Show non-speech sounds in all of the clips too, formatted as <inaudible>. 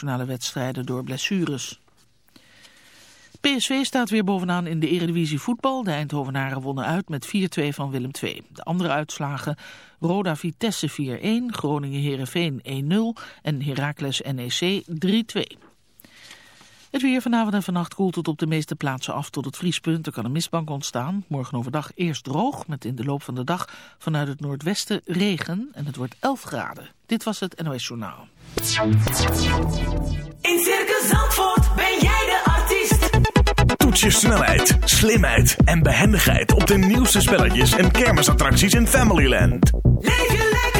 internationale wedstrijden door blessures. PSV staat weer bovenaan in de Eredivisie voetbal. De Eindhovenaren wonnen uit met 4-2 van Willem II. De andere uitslagen Roda Vitesse 4-1, Groningen Herenveen 1-0 en Heracles NEC 3-2. Het weer vanavond en vannacht koelt het op de meeste plaatsen af tot het vriespunt. Er kan een mistbank ontstaan. Morgen overdag eerst droog, met in de loop van de dag vanuit het noordwesten regen. En het wordt 11 graden. Dit was het NOS Journaal. In Circus Zandvoort ben jij de artiest. Toets je snelheid, slimheid en behendigheid op de nieuwste spelletjes en kermisattracties in Familyland. Leef je lekker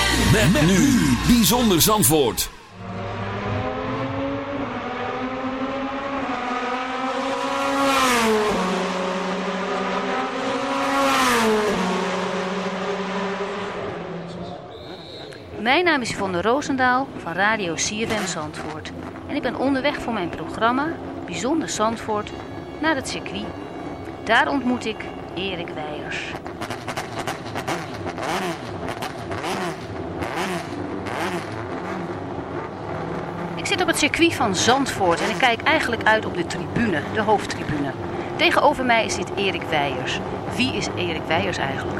Met, nu Bijzonder Zandvoort. Mijn naam is Yvonne Roosendaal van Radio CFM Zandvoort. En ik ben onderweg voor mijn programma Bijzonder Zandvoort naar het circuit. Daar ontmoet ik Erik Weijers. Zit op het circuit van Zandvoort en ik kijk eigenlijk uit op de tribune, de hoofdtribune. Tegenover mij zit Erik Weijers. Wie is Erik Weijers eigenlijk?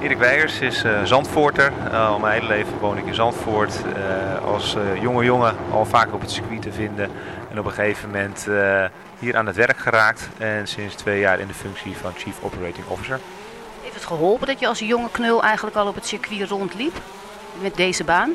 Erik Weijers is eh, Zandvoorter. Eh, al mijn hele leven woon ik in Zandvoort. Eh, als jonge jongen al vaak op het circuit te vinden. En op een gegeven moment hier aan het werk geraakt. En sinds twee jaar in de functie van Chief Operating Officer. Heeft het geholpen dat je als jonge knul eigenlijk al op het circuit rondliep? Met deze baan?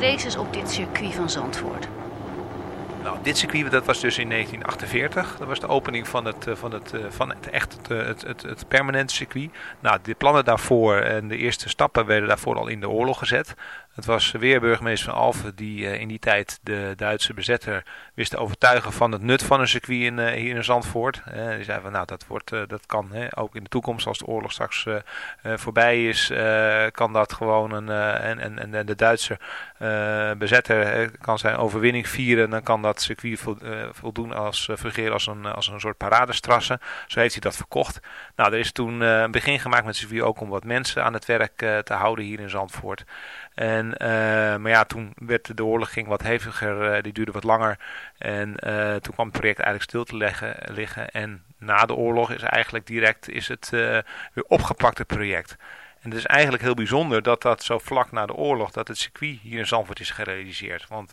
Races op dit circuit van Zandvoort? Nou, dit circuit dat was dus in 1948. Dat was de opening van het, eh, van het, eh, van het echt het, eh, het, het, het permanente circuit. Nou, de plannen daarvoor en de eerste stappen werden daarvoor al in de oorlog gezet. Het was weer burgemeester van Alphen die in die tijd de Duitse bezetter wist te overtuigen van het nut van een circuit in, hier in Zandvoort. die zei van nou dat, wordt, dat kan ook in de toekomst als de oorlog straks voorbij is, kan dat gewoon een, en, en, en de Duitse bezetter kan zijn overwinning vieren. Dan kan dat circuit voldoen als fungeren als een, als een soort paradestrasse. Zo heeft hij dat verkocht. Nou, er is toen een begin gemaakt met circuit ook om wat mensen aan het werk te houden hier in Zandvoort. En, uh, maar ja, toen werd de oorlog ging wat heviger, die duurde wat langer. En toen kwam het project eigenlijk stil te leggen, liggen. En na de oorlog is eigenlijk direct is het weer opgepakt, het project. En het is eigenlijk heel bijzonder dat dat zo vlak na de oorlog, dat het circuit hier in Zandvoort is gerealiseerd. Want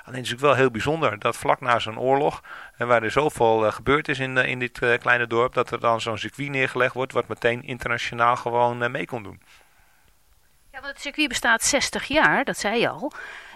Alleen is het wel heel bijzonder dat vlak na zo'n oorlog, en waar er zoveel uh, gebeurd is in, in dit kleine dorp, dat er dan zo'n circuit neergelegd wordt, wat meteen internationaal gewoon mee kon doen. Ja, want het circuit bestaat 60 jaar, dat zei je al.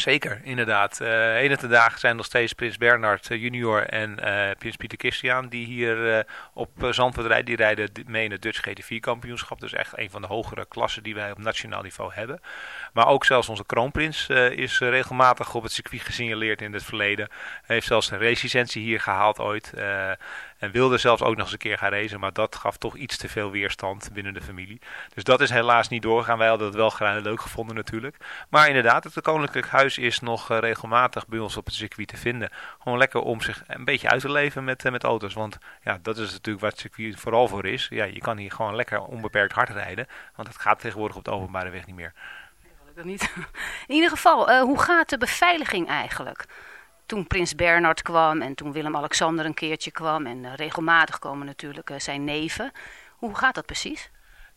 Zeker, inderdaad. Uh, een de dagen zijn nog steeds Prins Bernhard uh, junior en uh, Prins Pieter Christian die hier op Zandvoort rijden. Die rijden mee in het Dutch GT4 kampioenschap. Dus echt een van de hogere klassen die wij op nationaal niveau hebben. Maar ook zelfs onze kroonprins is regelmatig op het circuit gesignaleerd in het verleden. Hij heeft zelfs een race hier gehaald ooit. En wilde zelfs ook nog eens een keer gaan racen. Maar dat gaf toch iets te veel weerstand binnen de familie. Dus dat is helaas niet doorgegaan. Wij hadden het wel graag leuk gevonden natuurlijk. Maar inderdaad, het Koninklijk Huis is nog uh, regelmatig bij ons op het circuit te vinden. Gewoon lekker om zich een beetje uit te leven met, uh, met auto's. Want ja, dat is natuurlijk wat het circuit vooral voor is. Ja, je kan hier gewoon lekker onbeperkt hard rijden. Want het gaat tegenwoordig op de openbare weg niet meer. Niet. <laughs> In ieder geval, uh, hoe gaat de beveiliging eigenlijk? Toen prins Bernard kwam en toen Willem-Alexander een keertje kwam. En uh, regelmatig komen natuurlijk uh, zijn neven. Hoe gaat dat precies?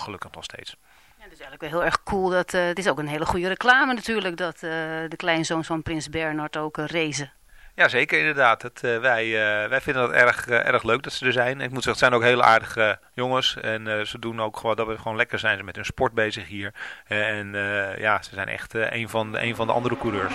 gelukkig nog steeds. Ja, het is eigenlijk wel heel erg cool. Dat, uh, het is ook een hele goede reclame natuurlijk dat uh, de kleinzoons van Prins Bernhard ook uh, racen. Ja, zeker inderdaad. Het, wij, wij vinden het erg, erg leuk dat ze er zijn. Ik moet zeggen, het zijn ook hele aardige jongens. En ze doen ook gewoon dat we gewoon lekker zijn ze met hun sport bezig hier. en ja, ze zijn echt een, van de, een van de andere coureurs.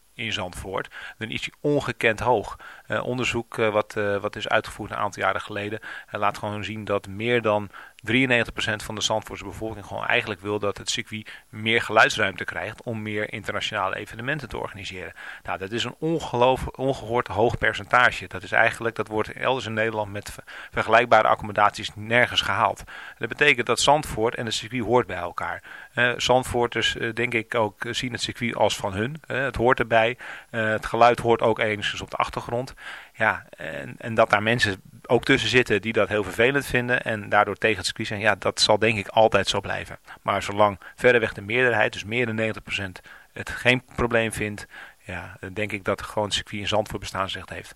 in Zandvoort, dan is die ongekend hoog. Eh, onderzoek eh, wat, eh, wat is uitgevoerd een aantal jaren geleden laat gewoon zien dat meer dan 93% van de Zandvoortse bevolking gewoon eigenlijk wil dat het circuit meer geluidsruimte krijgt om meer internationale evenementen te organiseren. Nou, dat is een ongehoord hoog percentage. Dat is eigenlijk, dat wordt elders in Nederland met ver- vergelijkbare accommodaties nergens gehaald. Dat betekent dat Zandvoort en het circuit hoort bij elkaar. Eh Zandvoorters, eh, denk ik ook, zien het circuit als van hun. Eh, het hoort erbij. Het geluid hoort ook enigszins op de achtergrond. Ja, en, en dat daar mensen ook tussen zitten die dat heel vervelend vinden en daardoor tegen het circuit zijn, ja, dat zal denk ik altijd zo blijven. Maar zolang verreweg de meerderheid, dus meer dan 90%, het geen probleem vindt, ja, denk ik dat gewoon het circuit in Zandvoort bestaansrecht heeft.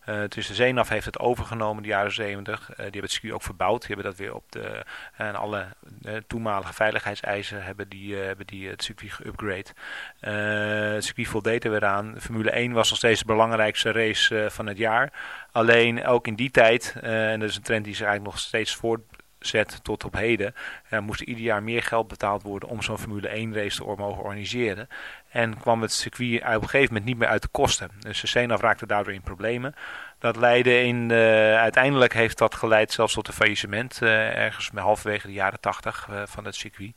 Dus de CENAF heeft het overgenomen in de jaren 70. die hebben het circuit ook verbouwd. Die hebben dat weer op de, en alle toenmalige veiligheidseisen hebben die, hebben die het circuit geüpgrade. het circuit voldeed er weer aan. Formule 1 was nog steeds de belangrijkste race van het jaar. Alleen ook in die tijd, uh, en dat is een trend die zich eigenlijk nog steeds voortzet tot op heden, uh, moest ieder jaar meer geld betaald worden om zo'n Formule 1 race te mogen organiseren. En kwam het circuit op een gegeven moment niet meer uit de kosten. Dus de CNAF raakte daardoor in problemen. Dat leidde in, uh, uiteindelijk heeft dat geleid zelfs tot een faillissement, uh, ergens halverwege de jaren 80 uh, van het circuit.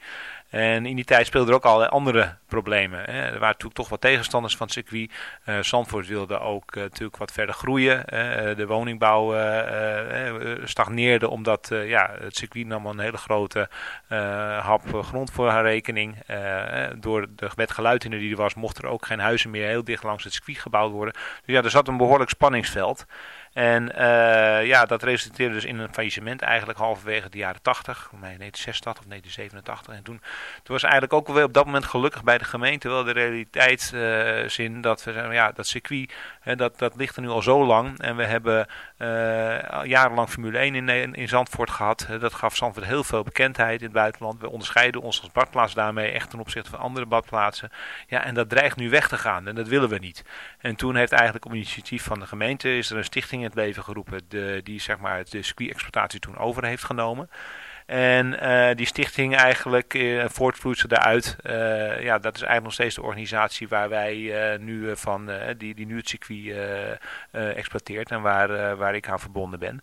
En in die tijd speelden er ook allerlei andere problemen. Hè. Er waren natuurlijk toch wat tegenstanders van het circuit. Uh, Zandvoort wilde ook uh, natuurlijk wat verder groeien. Uh, de woningbouw stagneerde omdat ja, het circuit nam een hele grote hap grond voor haar rekening. door de wet geluid die er was, mochten er ook geen huizen meer heel dicht langs het circuit gebouwd worden. Dus ja, er zat een behoorlijk spanningsveld. En uh, ja, dat resulteerde dus in een faillissement eigenlijk halverwege de jaren 80, mij 1986 of 1987. En toen, toen was eigenlijk ook weer op dat moment gelukkig bij de gemeente wel de realiteitszin dat we ja, dat circuit, hè, dat, dat ligt er nu al zo lang. En we hebben uh, jarenlang Formule 1 in, in Zandvoort gehad. dat gaf Zandvoort heel veel bekendheid in het buitenland. We onderscheiden ons als badplaats daarmee echt ten opzichte van andere badplaatsen. Ja, en dat dreigt nu weg te gaan en dat willen we niet. En toen heeft eigenlijk op initiatief van de gemeente is er een stichting het leven geroepen de, die zeg maar de circuit-exploitatie toen over heeft genomen. En uh, die stichting eigenlijk uh, voortvloeit daaruit. Uh, ja, dat is eigenlijk nog steeds de organisatie waar wij nu van, die, die nu het circuit exploiteert en waar, waar ik aan verbonden ben.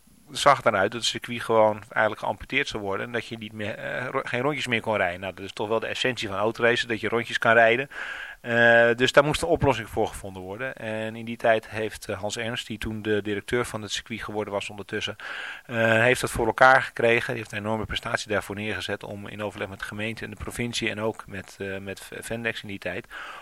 zag eruit dat het circuit gewoon eigenlijk geamputeerd zou worden. En dat je niet meer, uh, geen rondjes meer kon rijden. Nou, dat is toch wel de essentie van autoracen, dat je rondjes kan rijden. Uh, dus daar moest een oplossing voor gevonden worden. En in die tijd heeft eh, Hans Ernst, die toen de directeur van het circuit geworden was ondertussen, heeft dat voor elkaar gekregen. Die heeft een enorme prestatie daarvoor neergezet om in overleg met de gemeente en de provincie en ook met, uh, met Vendex in die tijd,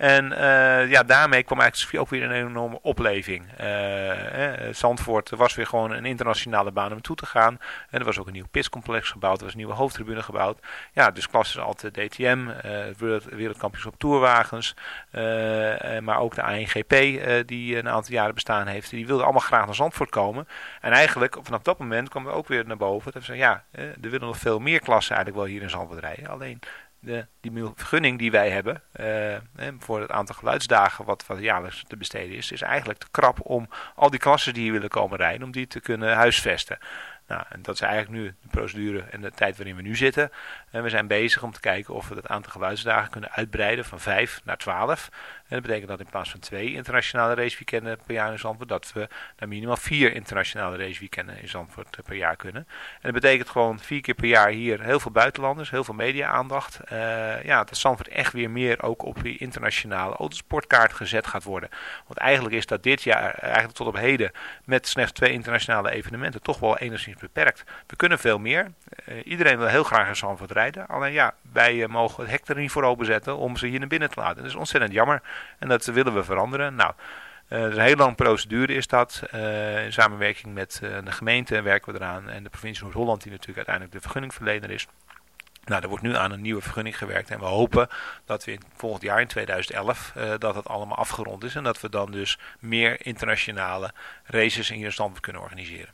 En uh, ja, daarmee kwam eigenlijk ook weer een enorme opleving. Uh, eh, Zandvoort was weer gewoon een internationale baan om toe te gaan. En er was ook een nieuw pitscomplex gebouwd, er was een nieuwe hoofdtribune gebouwd. Ja, dus klassen als de DTM, uh, wereldkampioenschap tourwagens, maar ook de ANGP die een aantal jaren bestaan heeft. Die wilden allemaal graag naar Zandvoort komen. En eigenlijk vanaf dat moment kwam er ook weer naar boven. Dat we zeiden, ja, er willen nog veel meer klassen eigenlijk wel hier in Zandvoort rijden. Alleen de, die vergunning die wij hebben uh, voor het aantal geluidsdagen wat, wat jaarlijks te besteden is, is eigenlijk te krap om al die klassen die hier willen komen rijden, om die te kunnen huisvesten. Nou, en dat is eigenlijk nu de procedure en de tijd waarin we nu zitten. En we zijn bezig om te kijken of we het aantal geluidsdagen kunnen uitbreiden van 5 naar 12. En dat betekent dat in plaats van twee internationale raceweekenden per jaar in Zandvoort, dat we naar minimaal vier internationale raceweekenden in Zandvoort per jaar kunnen. En dat betekent gewoon vier keer per jaar hier heel veel buitenlanders, heel veel media-aandacht. Uh, ja, dat Zandvoort echt weer meer ook op die internationale autosportkaart gezet gaat worden. Want eigenlijk is dat dit jaar, eigenlijk tot op heden, met slechts twee internationale evenementen, toch wel enigszins beperkt. We kunnen veel meer. Iedereen wil heel graag in Zandvoort rijden. Alleen ja, wij mogen het hek er niet voor openzetten om ze hier naar binnen te laten. Dat is ontzettend jammer. En dat willen we veranderen. Nou, uh, is een heel lange procedure is dat. Uh, in samenwerking met uh, de gemeente werken we eraan. En de provincie Noord-Holland die natuurlijk uiteindelijk de vergunningverlener is. Nou, er wordt nu aan een nieuwe vergunning gewerkt. En we hopen dat we in, volgend jaar in 2011 dat het allemaal afgerond is. En dat we dan dus meer internationale races in hier stand kunnen organiseren.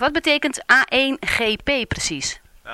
Wat betekent A1GP precies?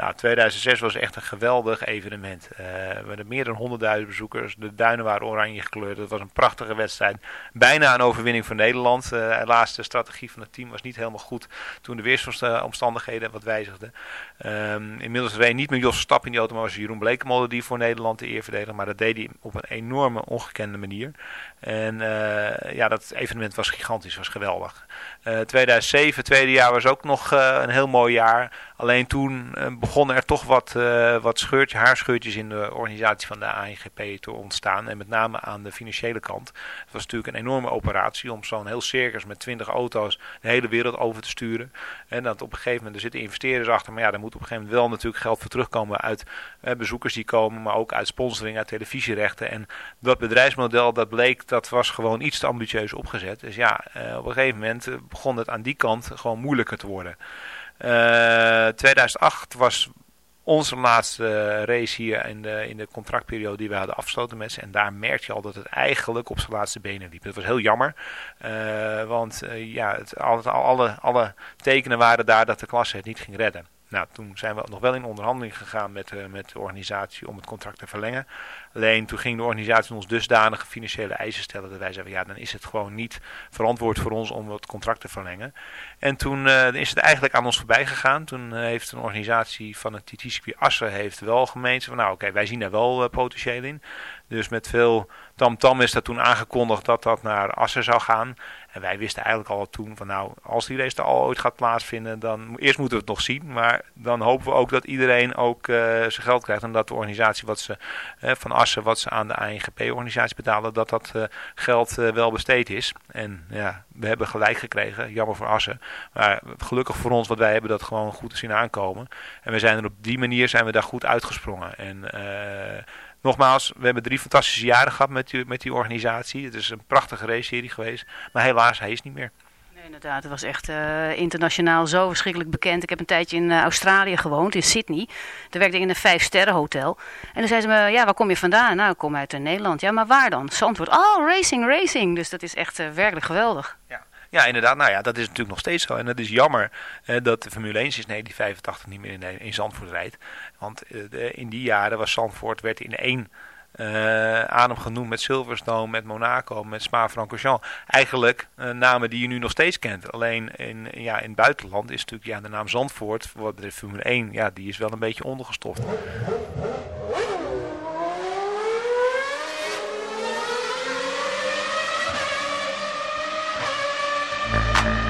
Nou, 2006 was echt een geweldig evenement. Eh, we hadden meer dan 100.000 bezoekers. De duinen waren oranje gekleurd. Het was een prachtige wedstrijd. Bijna een overwinning voor Nederland. Eh, helaas, de strategie van het team was niet helemaal goed toen de weersomstandigheden wat wijzigden. Ehm, inmiddels reed niet meer Jos Verstappen in die auto, maar was Jeroen Blekemolen die voor Nederland de eer verdedigde. Maar dat deed hij op een enorme, ongekende manier. En eh, ja, dat evenement was gigantisch, was geweldig. Eh 2007, tweede jaar, was ook nog eh, een heel mooi jaar. Alleen toen begonnen er toch wat, wat scheurtje, haarscheurtjes in de organisatie van de ANGP te ontstaan. En met name aan de financiële kant. Het was natuurlijk een enorme operatie om zo'n heel circus met 20 auto's de hele wereld over te sturen. En dat op een gegeven moment, er zitten investeerders achter. Maar ja, daar moet op een gegeven moment wel natuurlijk geld voor terugkomen uit bezoekers die komen. Maar ook uit sponsoring, uit televisierechten. En dat bedrijfsmodel, dat bleek, dat was gewoon iets te ambitieus opgezet. Dus ja, eh, op een gegeven moment eh, begon het aan die kant gewoon moeilijker te worden. Eh 2008 was onze laatste eh, race hier in de, in de contractperiode die we hadden afgesloten met ze. En daar merk je al dat het eigenlijk op zijn laatste benen liep. Dat was heel jammer. eh, want eh, ja, het, alle, alle, tekenen waren daar dat de klasse het niet ging redden. Nou, toen zijn we nog wel in onderhandeling gegaan met, eh, met de organisatie om het contract te verlengen. Alleen toen ging de organisatie ons dusdanige financiële eisen stellen dat wij zeiden, ja, dan is het gewoon niet verantwoord voor ons om het contract te verlengen. En toen eh, is het eigenlijk aan ons voorbij gegaan. Toen eh, heeft een organisatie van het TT-circuit Assen heeft wel gemeend van, nou oké, wij zien daar wel eh, potentieel in. Dus met veel tamtam is dat toen aangekondigd dat dat naar Assen zou gaan. En wij wisten eigenlijk al toen van nou, als die race er al ooit gaat plaatsvinden, dan eerst moeten we het nog zien. Maar dan hopen we ook dat iedereen ook zijn geld krijgt. En dat de organisatie wat ze van Assen, wat ze aan de ANGP-organisatie betalen, dat dat eh, geld eh, wel besteed is. En ja, we hebben gelijk gekregen. Jammer voor Assen. Maar gelukkig voor ons, want wij hebben dat gewoon goed zien aankomen. En we zijn er op die manier zijn we daar goed uitgesprongen. En eh, Nogmaals, we hebben drie fantastische jaren gehad met die, met die organisatie. Het is een prachtige race-serie geweest. Maar helaas, hij is niet meer. Inderdaad, het was echt eh, internationaal zo verschrikkelijk bekend. Ik heb een tijdje in eh, Australië gewoond, in Sydney. Daar werkte ik in een vijf-sterren hotel. En dan zei ze me, ja, waar kom je vandaan? Nou, ik kom uit eh, Nederland. Ja, maar waar dan? Zandvoort. Oh, racing, racing. Dus dat is echt werkelijk geweldig. Ja. ja, inderdaad. Nou ja, dat is natuurlijk nog steeds zo. En het is jammer dat de Formule 1 sinds 1985 niet meer in, in Zandvoort rijdt. Want in die jaren was Zandvoort werd in één eh, adem genoemd met Silverstone, met Monaco, met Spa-Francorchamps. Eigenlijk eh, namen die je nu nog steeds kent. Alleen in, ja, in het buitenland is natuurlijk ja, de naam Zandvoort, wat de Formule 1, ja, die is wel een beetje ondergestoft.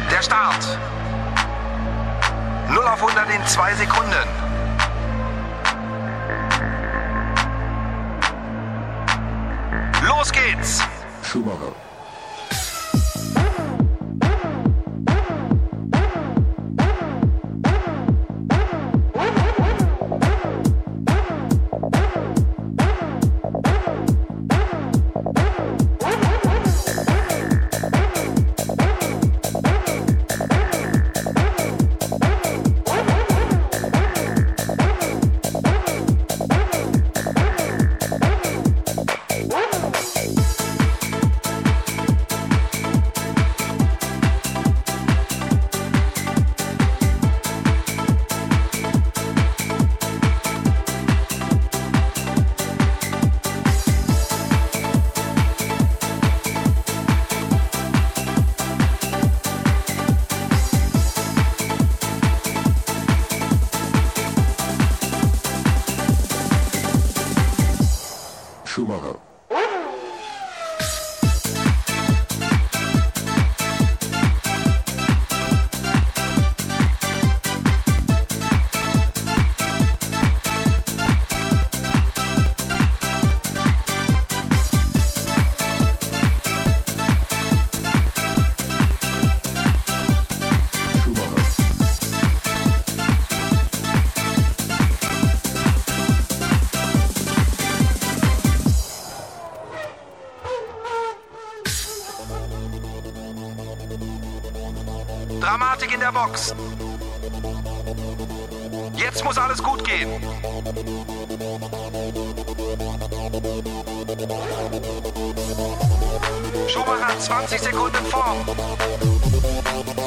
Der Start. 0 auf 100 in 2 Sekunden. Los geht's. Dramatik 20 Sekunden vor.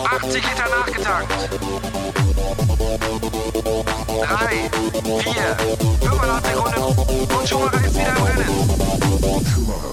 80 Liter nachgetankt. 3, 4, 5,5 Sekunden und Schumacher ist wieder im Rennen.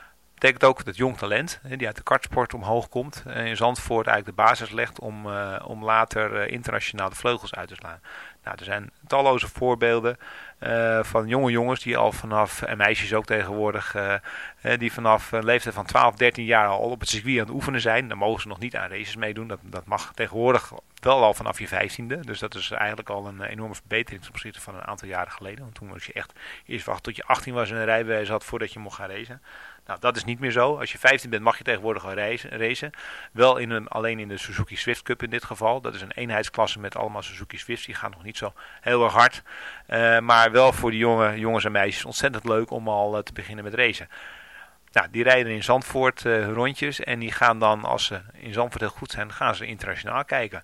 Betekent ook dat jong talent, die uit de kartsport omhoog komt, en in Zandvoort eigenlijk de basis legt om, eh, om later eh, internationaal de vleugels uit te slaan. Nou, er zijn talloze voorbeelden eh, van jonge jongens die al vanaf, en meisjes ook tegenwoordig, eh, eh, die vanaf een leeftijd van 12, 13 jaar al op het circuit aan het oefenen zijn. Dan mogen ze nog niet aan races meedoen. Dat, dat mag tegenwoordig wel al vanaf je vijftiende. Dus dat is eigenlijk al een enorme verbetering opzichte van een aantal jaren geleden. Want toen moest je echt eerst wachten tot je 18 was en een rijbewijs had voordat je mocht gaan racen. Nou, dat is niet meer zo. Als je 15 bent mag je tegenwoordig al racen. Wel in een, alleen in de Suzuki Swift Cup in dit geval. Dat is een eenheidsklasse met allemaal Suzuki Swifts. Die gaan nog niet zo heel erg hard. Eh, maar wel voor de jonge, jongens en meisjes ontzettend leuk om al eh, te beginnen met racen. Nou, die rijden in Zandvoort hun rondjes en die gaan dan, als ze in Zandvoort heel goed zijn, gaan ze internationaal kijken.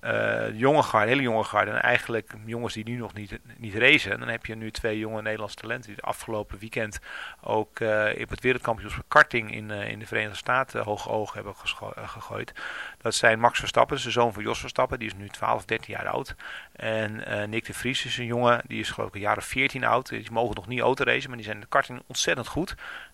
eh, jonge garde, hele jonge garde. En eigenlijk jongens die nu nog niet, niet racen. Dan heb je nu twee jonge Nederlandse talenten die het afgelopen weekend ook eh op het wereldkampioenschap karting in, eh, in de Verenigde Staten hoge ogen hebben gegooid. Dat zijn Max Verstappen, de zoon van Jos Verstappen. Die is nu 12 of 13 jaar oud. En Nick de Vries is een jongen, die is geloof ik een jaar of 14 oud. Die mogen nog niet autoracen, maar die zijn in de karting ontzettend goed.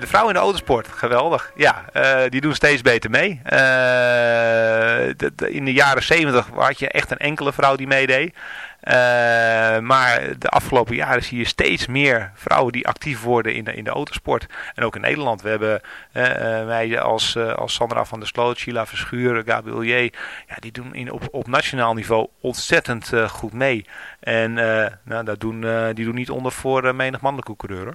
De vrouwen in de autosport, geweldig. Ja, eh, die doen steeds beter mee. Eh, in de jaren 70 had je echt een enkele vrouw die meedeed. Eh, maar de afgelopen jaren zie je steeds meer vrouwen die actief worden in de, in de autosport. En ook in Nederland. We hebben meiden als, als Sandra van der Sloot, Sheila Verschuren, Gabriel J. Ja, die doen op, op nationaal niveau ontzettend goed mee. En nou, dat doen, die doen niet onder voor menig mannelijke coureur.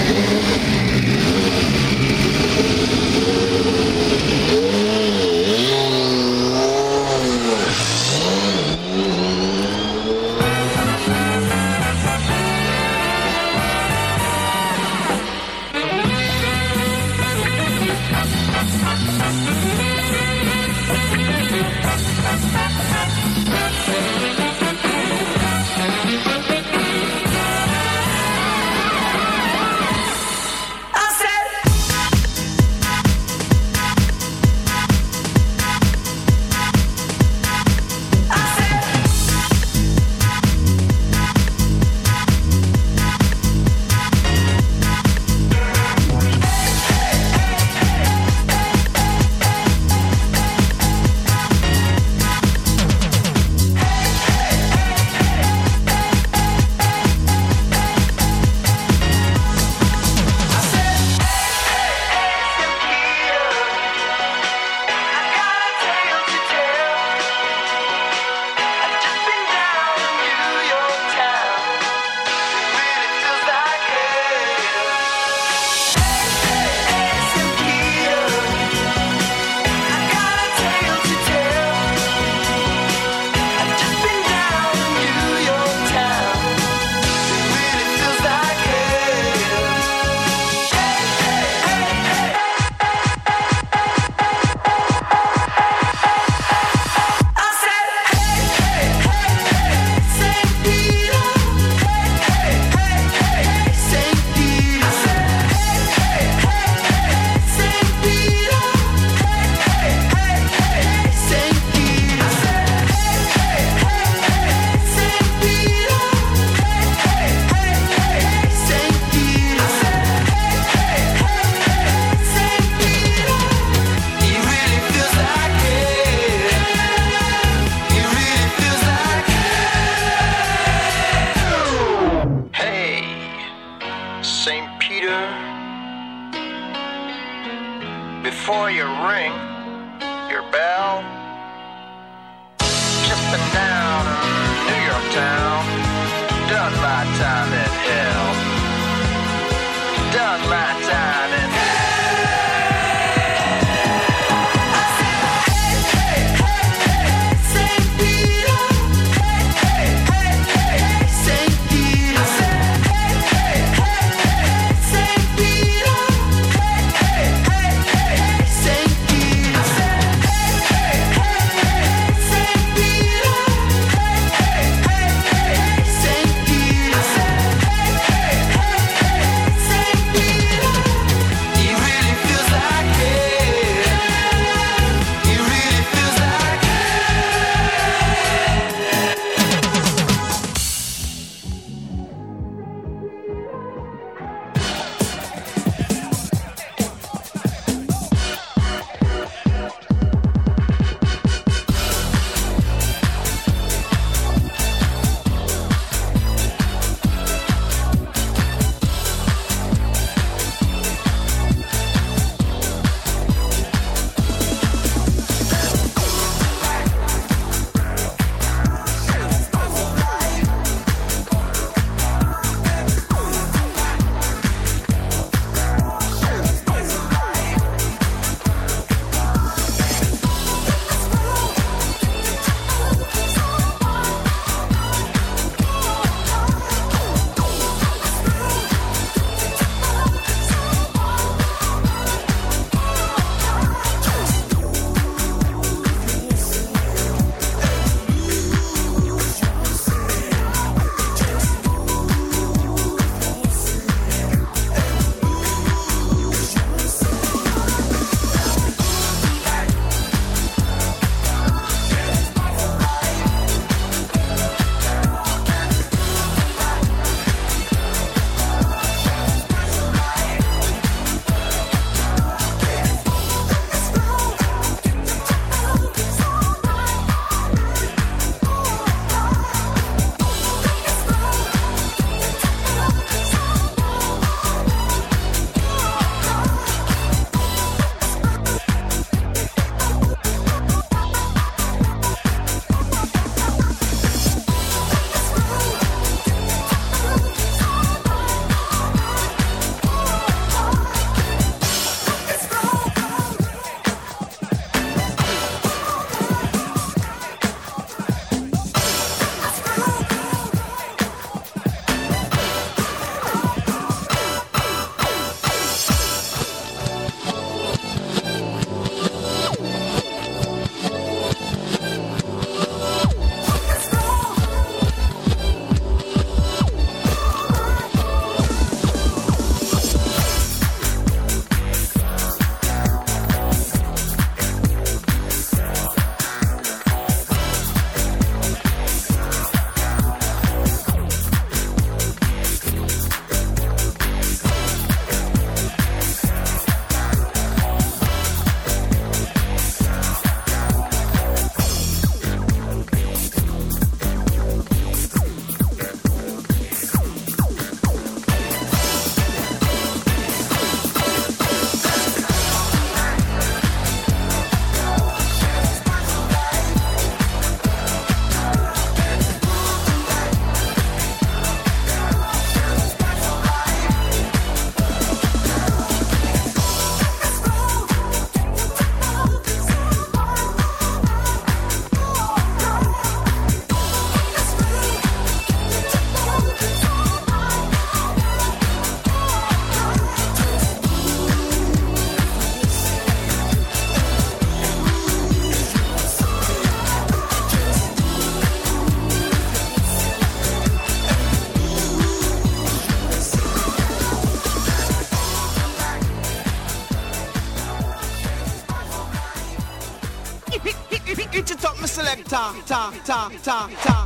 炸炸炸炸。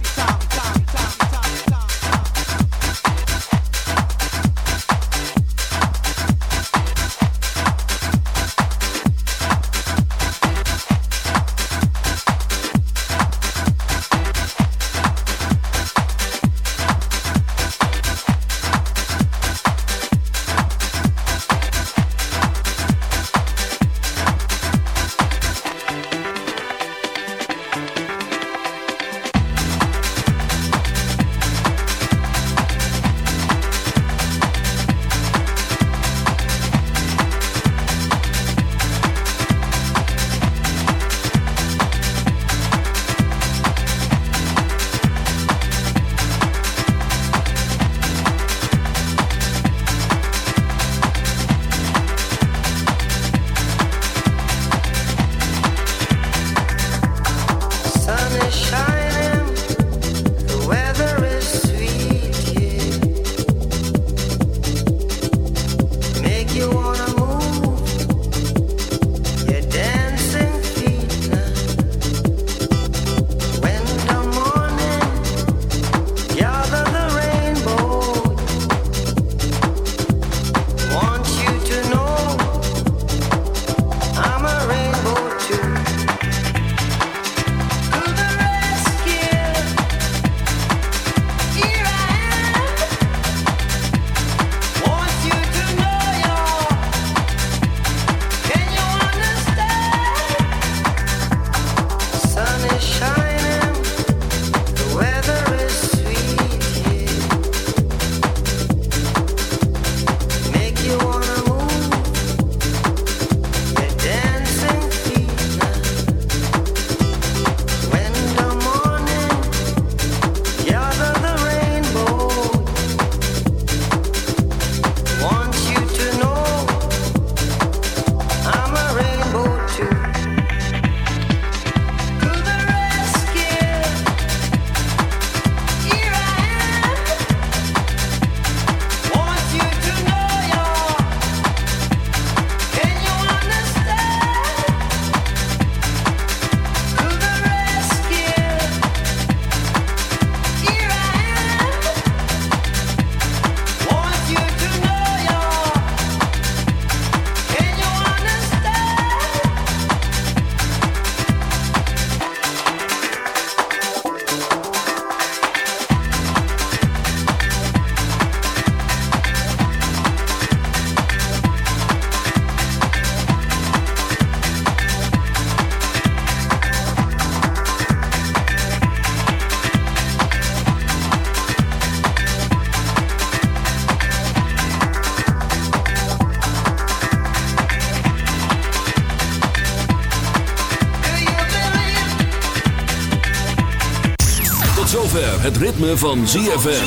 Zover het ritme van ZFM.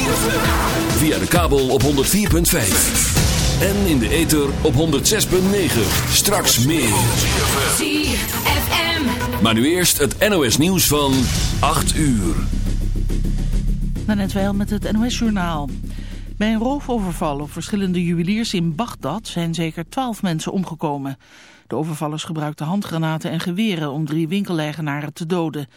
Via de kabel op 104.5. En in de ether op 106.9. Straks meer. ZFM. Maar nu eerst het NOS nieuws van 8 uur. Net wel met het NOS-journaal. Bij een roofoverval op verschillende juweliers in Bagdad zijn zeker twaalf mensen omgekomen. De overvallers gebruikten handgranaten en geweren om drie winkeleigenaren te doden.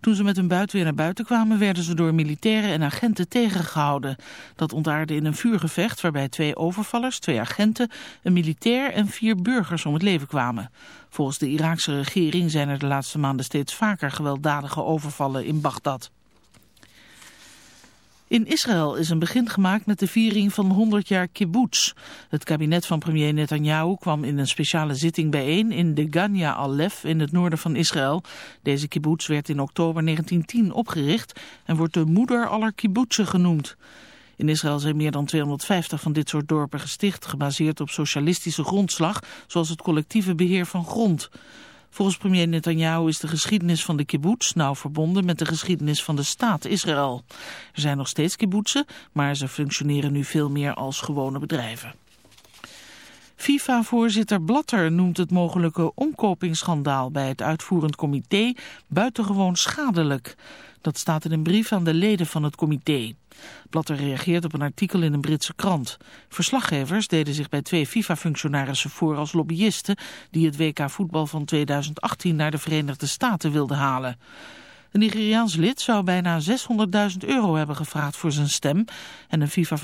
Toen ze met hun buit weer naar buiten kwamen werden ze door militairen en agenten tegengehouden. Dat ontaarde in een vuurgevecht waarbij twee overvallers, twee agenten, een militair en vier burgers om het leven kwamen. Volgens de Iraakse regering zijn er de laatste maanden steeds vaker gewelddadige overvallen in Bagdad. In Israël is een begin gemaakt met de viering van 100 jaar kibbutz. Het kabinet van premier Netanyahu kwam in een speciale zitting bijeen in de Ganya al-Lef in het noorden van Israël. Deze kibbutz werd in oktober 1910 opgericht en wordt de moeder aller kibbutzen genoemd. In Israël zijn meer dan 250 van dit soort dorpen gesticht, gebaseerd op socialistische grondslag, zoals het collectieve beheer van grond. Volgens premier Netanyahu is de geschiedenis van de kibbutz nauw verbonden met de geschiedenis van de staat Israël. Er zijn nog steeds kibbutzen, maar ze functioneren nu veel meer als gewone bedrijven. FIFA-voorzitter Blatter noemt het mogelijke omkopingsschandaal bij het uitvoerend comité buitengewoon schadelijk. Dat staat in een brief aan de leden van het comité. Blatter reageert op een artikel in een Britse krant. Verslaggevers deden zich bij twee FIFA-functionarissen voor als lobbyisten die het WK voetbal van 2018 naar de Verenigde Staten wilden halen. Een Nigeriaans lid zou bijna 600.000 euro hebben gevraagd voor zijn stem en een FIFA